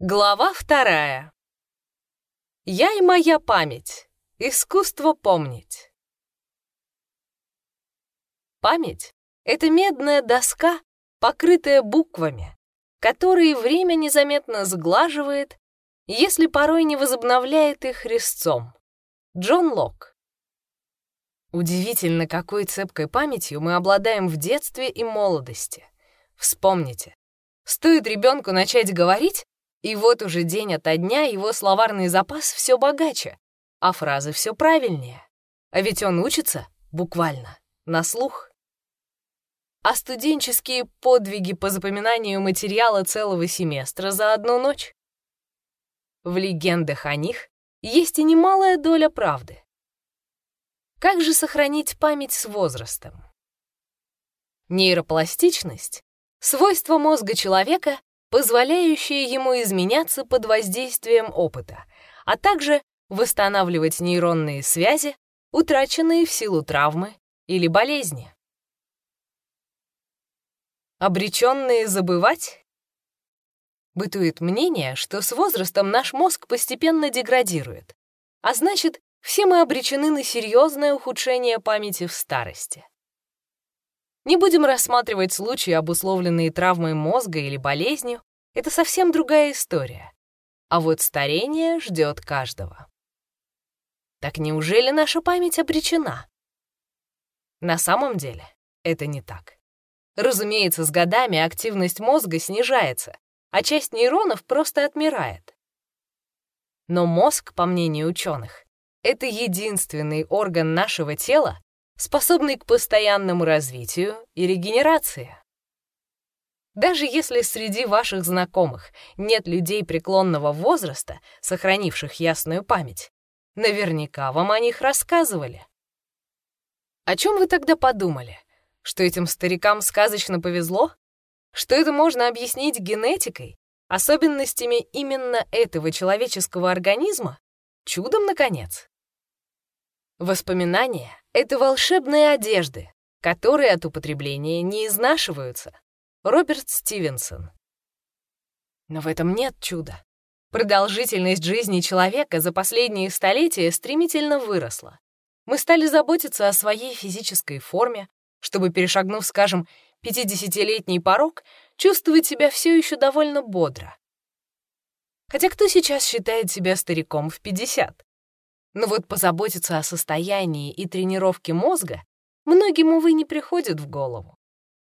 Глава вторая. Я и моя память. Искусство помнить. Память — это медная доска, покрытая буквами, которые время незаметно сглаживает, если порой не возобновляет их резцом. Джон Лок. Удивительно, какой цепкой памятью мы обладаем в детстве и молодости. Вспомните, стоит ребенку начать говорить, и вот уже день ото дня его словарный запас все богаче, а фразы все правильнее. А ведь он учится, буквально, на слух. А студенческие подвиги по запоминанию материала целого семестра за одну ночь? В легендах о них есть и немалая доля правды. Как же сохранить память с возрастом? Нейропластичность — свойство мозга человека, позволяющие ему изменяться под воздействием опыта, а также восстанавливать нейронные связи, утраченные в силу травмы или болезни. Обреченные забывать? Бытует мнение, что с возрастом наш мозг постепенно деградирует, а значит, все мы обречены на серьезное ухудшение памяти в старости. Не будем рассматривать случаи, обусловленные травмой мозга или болезнью. Это совсем другая история. А вот старение ждет каждого. Так неужели наша память обречена? На самом деле это не так. Разумеется, с годами активность мозга снижается, а часть нейронов просто отмирает. Но мозг, по мнению ученых, это единственный орган нашего тела, способный к постоянному развитию и регенерации. Даже если среди ваших знакомых нет людей преклонного возраста, сохранивших ясную память, наверняка вам о них рассказывали. О чем вы тогда подумали? Что этим старикам сказочно повезло? Что это можно объяснить генетикой, особенностями именно этого человеческого организма? Чудом, наконец? Воспоминания — это волшебные одежды, которые от употребления не изнашиваются. Роберт Стивенсон. Но в этом нет чуда. Продолжительность жизни человека за последние столетия стремительно выросла. Мы стали заботиться о своей физической форме, чтобы, перешагнув, скажем, 50-летний порог, чувствовать себя все еще довольно бодро. Хотя кто сейчас считает себя стариком в 50? Но вот позаботиться о состоянии и тренировке мозга многим, увы, не приходит в голову.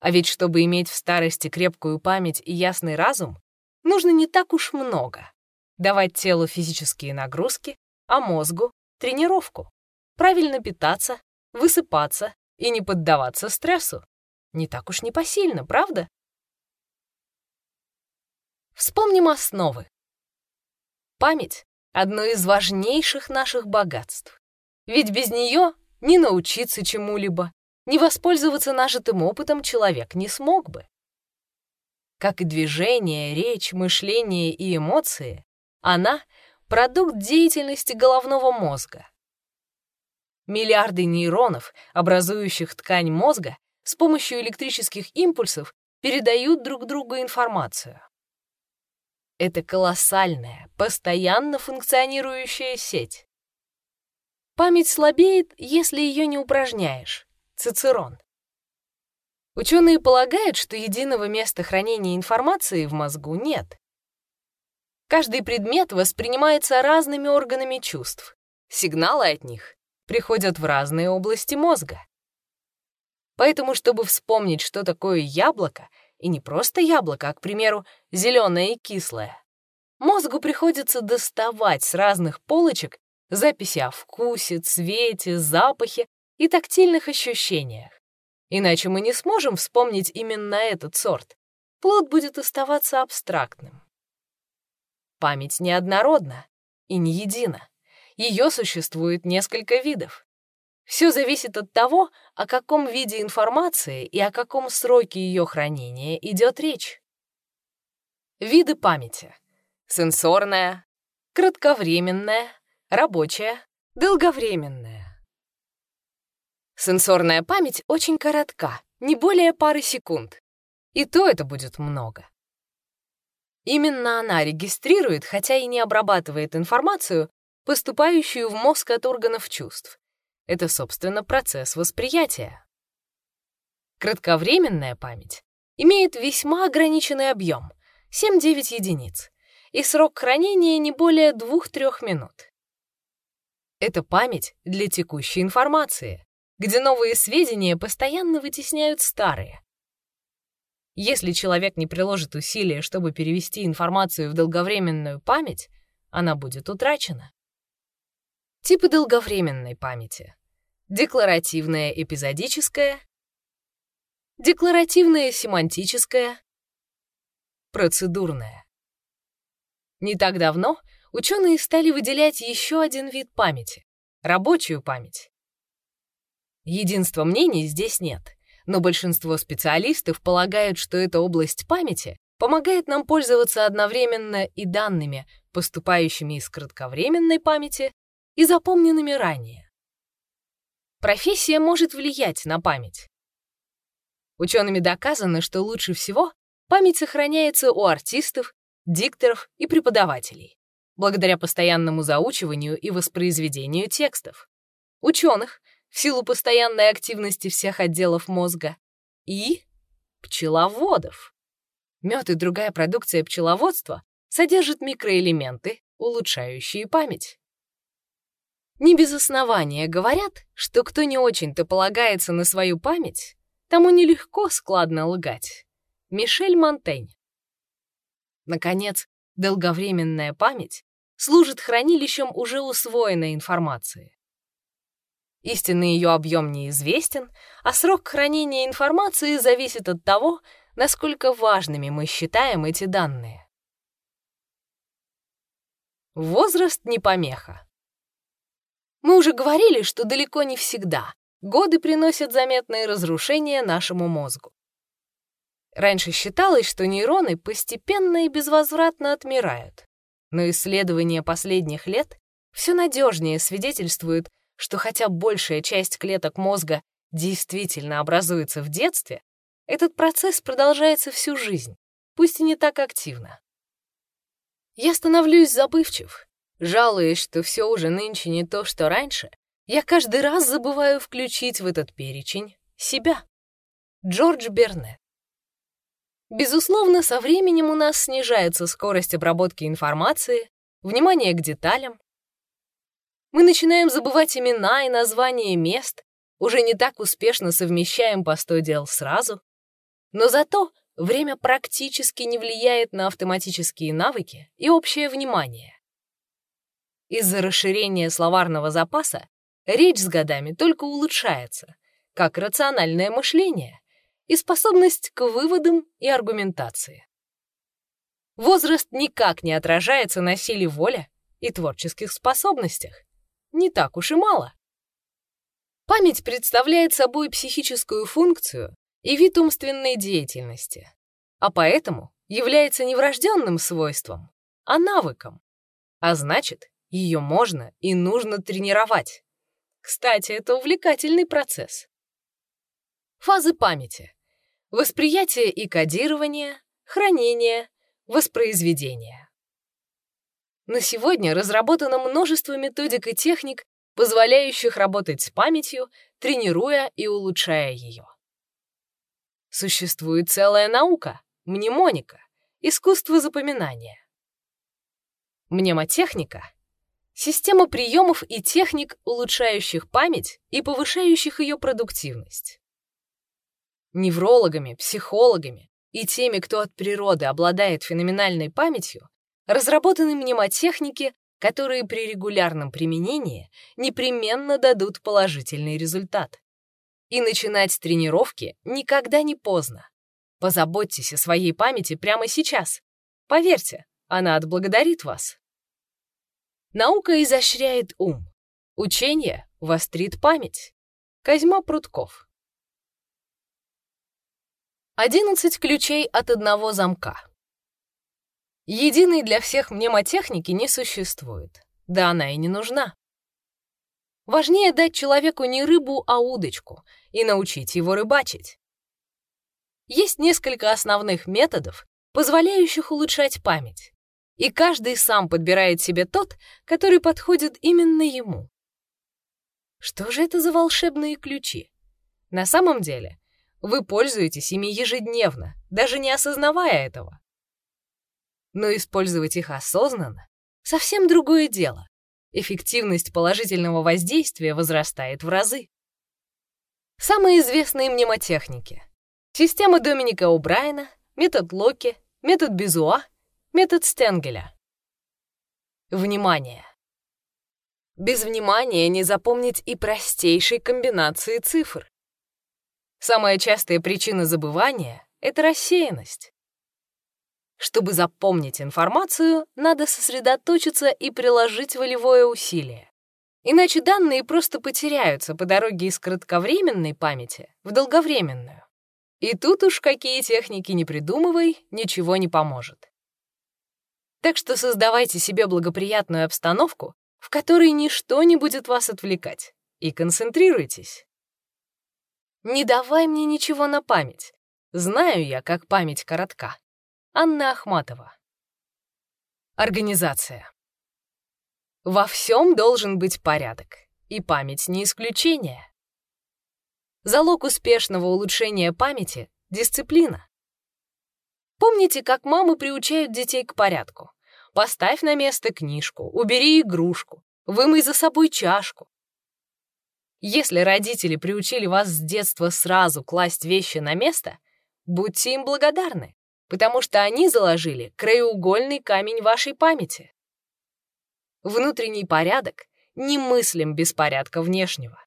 А ведь чтобы иметь в старости крепкую память и ясный разум, нужно не так уж много. Давать телу физические нагрузки, а мозгу — тренировку. Правильно питаться, высыпаться и не поддаваться стрессу. Не так уж непосильно, правда? Вспомним основы. Память одно из важнейших наших богатств. Ведь без нее не научиться чему-либо, не воспользоваться нажитым опытом человек не смог бы. Как и движение, речь, мышление и эмоции, она — продукт деятельности головного мозга. Миллиарды нейронов, образующих ткань мозга, с помощью электрических импульсов передают друг другу информацию. Это колоссальная, постоянно функционирующая сеть. Память слабеет, если ее не упражняешь. Цицерон. Ученые полагают, что единого места хранения информации в мозгу нет. Каждый предмет воспринимается разными органами чувств. Сигналы от них приходят в разные области мозга. Поэтому, чтобы вспомнить, что такое яблоко, и не просто яблоко, а, к примеру, зеленое и кислое. Мозгу приходится доставать с разных полочек записи о вкусе, цвете, запахе и тактильных ощущениях. Иначе мы не сможем вспомнить именно этот сорт. Плод будет оставаться абстрактным. Память неоднородна и не едина. Ее существует несколько видов. Все зависит от того, о каком виде информации и о каком сроке ее хранения идет речь. Виды памяти. Сенсорная, кратковременная, рабочая, долговременная. Сенсорная память очень коротка, не более пары секунд. И то это будет много. Именно она регистрирует, хотя и не обрабатывает информацию, поступающую в мозг от органов чувств. Это, собственно, процесс восприятия. Кратковременная память имеет весьма ограниченный объем — 7-9 единиц, и срок хранения не более 2-3 минут. Это память для текущей информации, где новые сведения постоянно вытесняют старые. Если человек не приложит усилия, чтобы перевести информацию в долговременную память, она будет утрачена. Типы долговременной памяти. Декларативная эпизодическая, декларативная семантическая, процедурная. Не так давно ученые стали выделять еще один вид памяти — рабочую память. Единства мнений здесь нет, но большинство специалистов полагают, что эта область памяти помогает нам пользоваться одновременно и данными, поступающими из кратковременной памяти, и запомненными ранее. Профессия может влиять на память. Учеными доказано, что лучше всего память сохраняется у артистов, дикторов и преподавателей, благодаря постоянному заучиванию и воспроизведению текстов, ученых, в силу постоянной активности всех отделов мозга, и пчеловодов. Мед и другая продукция пчеловодства содержат микроэлементы, улучшающие память. Не без основания говорят, что кто не очень-то полагается на свою память, тому нелегко складно лгать. Мишель Монтень. Наконец, долговременная память служит хранилищем уже усвоенной информации. Истинный ее объем неизвестен, а срок хранения информации зависит от того, насколько важными мы считаем эти данные. Возраст не помеха. Мы уже говорили, что далеко не всегда годы приносят заметные разрушения нашему мозгу. Раньше считалось, что нейроны постепенно и безвозвратно отмирают, но исследования последних лет все надежнее свидетельствуют, что хотя большая часть клеток мозга действительно образуется в детстве, этот процесс продолжается всю жизнь, пусть и не так активно. Я становлюсь забывчив, Жалуясь, что все уже нынче не то, что раньше, я каждый раз забываю включить в этот перечень себя. Джордж Берне. Безусловно, со временем у нас снижается скорость обработки информации, внимание к деталям. Мы начинаем забывать имена и названия мест, уже не так успешно совмещаем по сто дел сразу. Но зато время практически не влияет на автоматические навыки и общее внимание. Из-за расширения словарного запаса речь с годами только улучшается, как рациональное мышление и способность к выводам и аргументации. Возраст никак не отражается на силе воли и творческих способностях. Не так уж и мало. Память представляет собой психическую функцию и вид умственной деятельности, а поэтому является не врожденным свойством, а навыком, а значит, ее можно и нужно тренировать. Кстати, это увлекательный процесс. Фазы памяти. Восприятие и кодирование, хранение, воспроизведение. На сегодня разработано множество методик и техник, позволяющих работать с памятью, тренируя и улучшая ее. Существует целая наука — мнемоника, искусство запоминания. Мнемотехника Система приемов и техник, улучшающих память и повышающих ее продуктивность. Неврологами, психологами и теми, кто от природы обладает феноменальной памятью, разработаны мнемотехники, которые при регулярном применении непременно дадут положительный результат. И начинать тренировки никогда не поздно. Позаботьтесь о своей памяти прямо сейчас. Поверьте, она отблагодарит вас. Наука изощряет ум. Учение вострит память. Козьма Прутков. 11 ключей от одного замка. Единой для всех мнемотехники не существует. Да она и не нужна. Важнее дать человеку не рыбу, а удочку и научить его рыбачить. Есть несколько основных методов, позволяющих улучшать память. И каждый сам подбирает себе тот, который подходит именно ему. Что же это за волшебные ключи? На самом деле, вы пользуетесь ими ежедневно, даже не осознавая этого. Но использовать их осознанно — совсем другое дело. Эффективность положительного воздействия возрастает в разы. Самые известные мнемотехники. Система Доминика О'Брайена, метод Локи, метод Безуа, метод Стенгеля. Внимание! Без внимания не запомнить и простейшей комбинации цифр. Самая частая причина забывания — это рассеянность. Чтобы запомнить информацию, надо сосредоточиться и приложить волевое усилие. Иначе данные просто потеряются по дороге из кратковременной памяти в долговременную. И тут уж какие техники не придумывай, ничего не поможет. Так что создавайте себе благоприятную обстановку, в которой ничто не будет вас отвлекать, и концентрируйтесь. Не давай мне ничего на память. Знаю я, как память коротка. Анна Ахматова. Организация. Во всем должен быть порядок, и память не исключение. Залог успешного улучшения памяти — дисциплина. Помните, как мамы приучают детей к порядку? Поставь на место книжку, убери игрушку, вымой за собой чашку. Если родители приучили вас с детства сразу класть вещи на место, будьте им благодарны, потому что они заложили краеугольный камень вашей памяти. Внутренний порядок немыслим без порядка внешнего.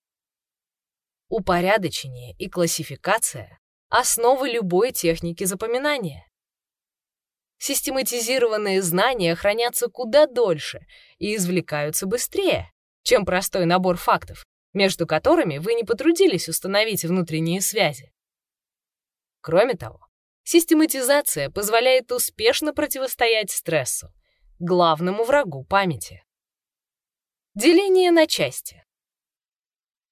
Упорядочение и классификация — основы любой техники запоминания. Систематизированные знания хранятся куда дольше и извлекаются быстрее, чем простой набор фактов, между которыми вы не потрудились установить внутренние связи. Кроме того, систематизация позволяет успешно противостоять стрессу, главному врагу памяти. Деление на части.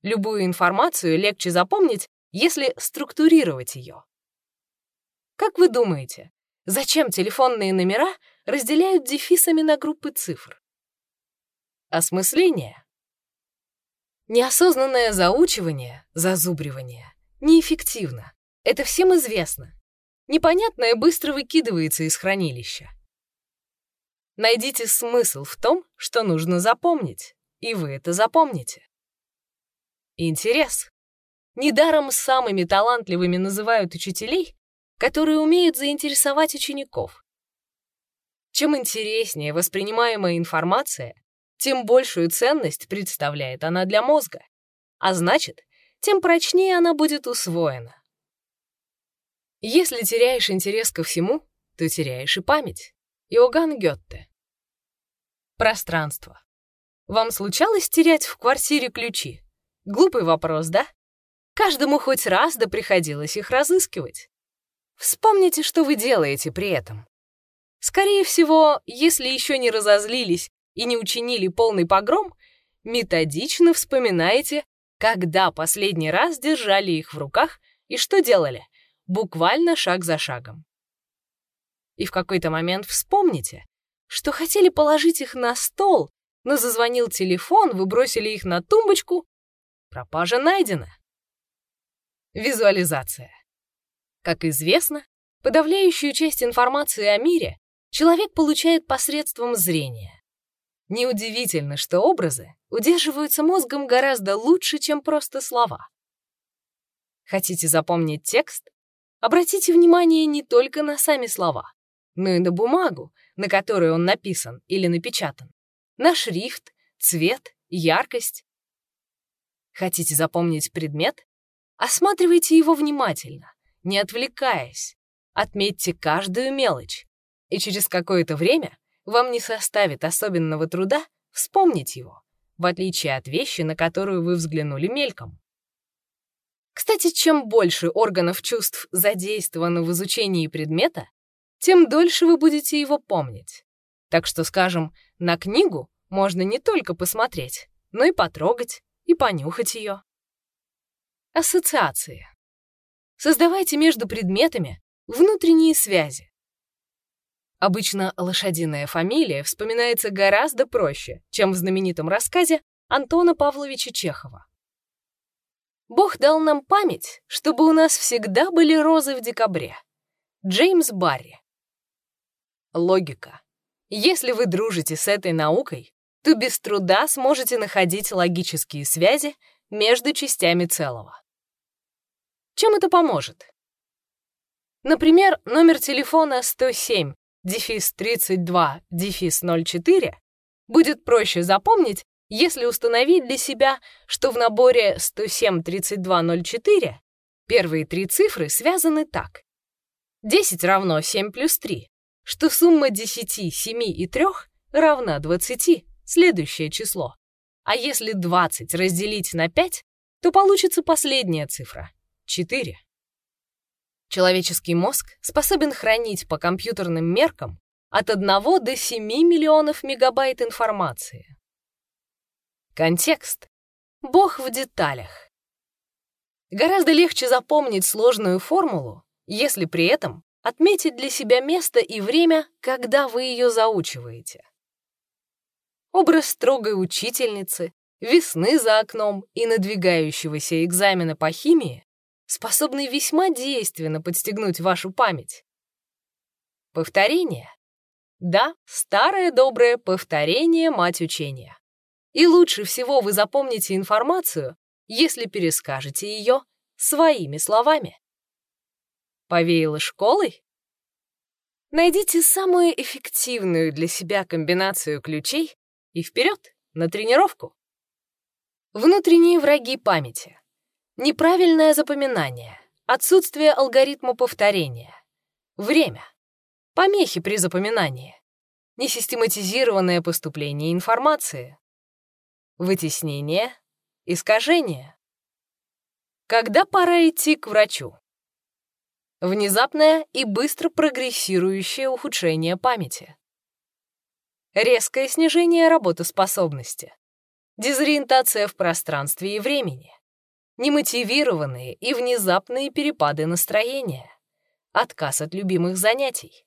Любую информацию легче запомнить, если структурировать ее. Как вы думаете, зачем телефонные номера разделяют дефисами на группы цифр? Осмысление. Неосознанное заучивание, зазубривание неэффективно. Это всем известно. Непонятное быстро выкидывается из хранилища. Найдите смысл в том, что нужно запомнить, и вы это запомните. Интерес. Недаром самыми талантливыми называют учителей, которые умеют заинтересовать учеников. Чем интереснее воспринимаемая информация, тем большую ценность представляет она для мозга, а значит, тем прочнее она будет усвоена. Если теряешь интерес ко всему, то теряешь и память. Иоганн Гетте. Пространство. Вам случалось терять в квартире ключи? Глупый вопрос, да? Каждому хоть раз да приходилось их разыскивать. Вспомните, что вы делаете при этом. Скорее всего, если еще не разозлились и не учинили полный погром, методично вспоминаете, когда последний раз держали их в руках и что делали, буквально шаг за шагом. И в какой-то момент вспомните, что хотели положить их на стол, но зазвонил телефон, вы бросили их на тумбочку, пропажа найдена. Визуализация. Как известно, подавляющую часть информации о мире человек получает посредством зрения. Неудивительно, что образы удерживаются мозгом гораздо лучше, чем просто слова. Хотите запомнить текст? Обратите внимание не только на сами слова, но и на бумагу, на которой он написан или напечатан, на шрифт, цвет, яркость. Хотите запомнить предмет? Осматривайте его внимательно, не отвлекаясь. Отметьте каждую мелочь, и через какое-то время вам не составит особенного труда вспомнить его, в отличие от вещи, на которую вы взглянули мельком. Кстати, чем больше органов чувств задействовано в изучении предмета, тем дольше вы будете его помнить. Так что, скажем, на книгу можно не только посмотреть, но и потрогать, и понюхать ее. Ассоциации. Создавайте между предметами внутренние связи. Обычно лошадиная фамилия вспоминается гораздо проще, чем в знаменитом рассказе Антона Павловича Чехова. Бог дал нам память, чтобы у нас всегда были розы в декабре. Джеймс Барри. Логика. Если вы дружите с этой наукой, то без труда сможете находить логические связи между частями целого. Чем это поможет? Например, номер телефона 107 дефис 32 дефис 04 будет проще запомнить, если установить для себя, что в наборе 107-32-04 первые три цифры связаны так. 10 равно 7 плюс 3, что сумма 10, 7 и 3 равна 20, следующее число. А если 20 разделить на 5, то получится последняя цифра — 4. Человеческий мозг способен хранить по компьютерным меркам от 1 до 7 миллионов мегабайт информации. Контекст. Бог в деталях. Гораздо легче запомнить сложную формулу, если при этом отметить для себя место и время, когда вы ее заучиваете. Образ строгой учительницы, весны за окном и надвигающегося экзамена по химии способны весьма действенно подстегнуть вашу память. Повторение. Да, старое доброе повторение — мать учения. И лучше всего вы запомните информацию, если перескажете ее своими словами. Повеяло школой? Найдите самую эффективную для себя комбинацию ключей и вперед на тренировку. Внутренние враги памяти. Неправильное запоминание, отсутствие алгоритма повторения, время, помехи при запоминании, несистематизированное поступление информации, вытеснение, искажение. Когда пора идти к врачу? Внезапное и быстро прогрессирующее ухудшение памяти. Резкое снижение работоспособности. Дезориентация в пространстве и времени немотивированные и внезапные перепады настроения, отказ от любимых занятий.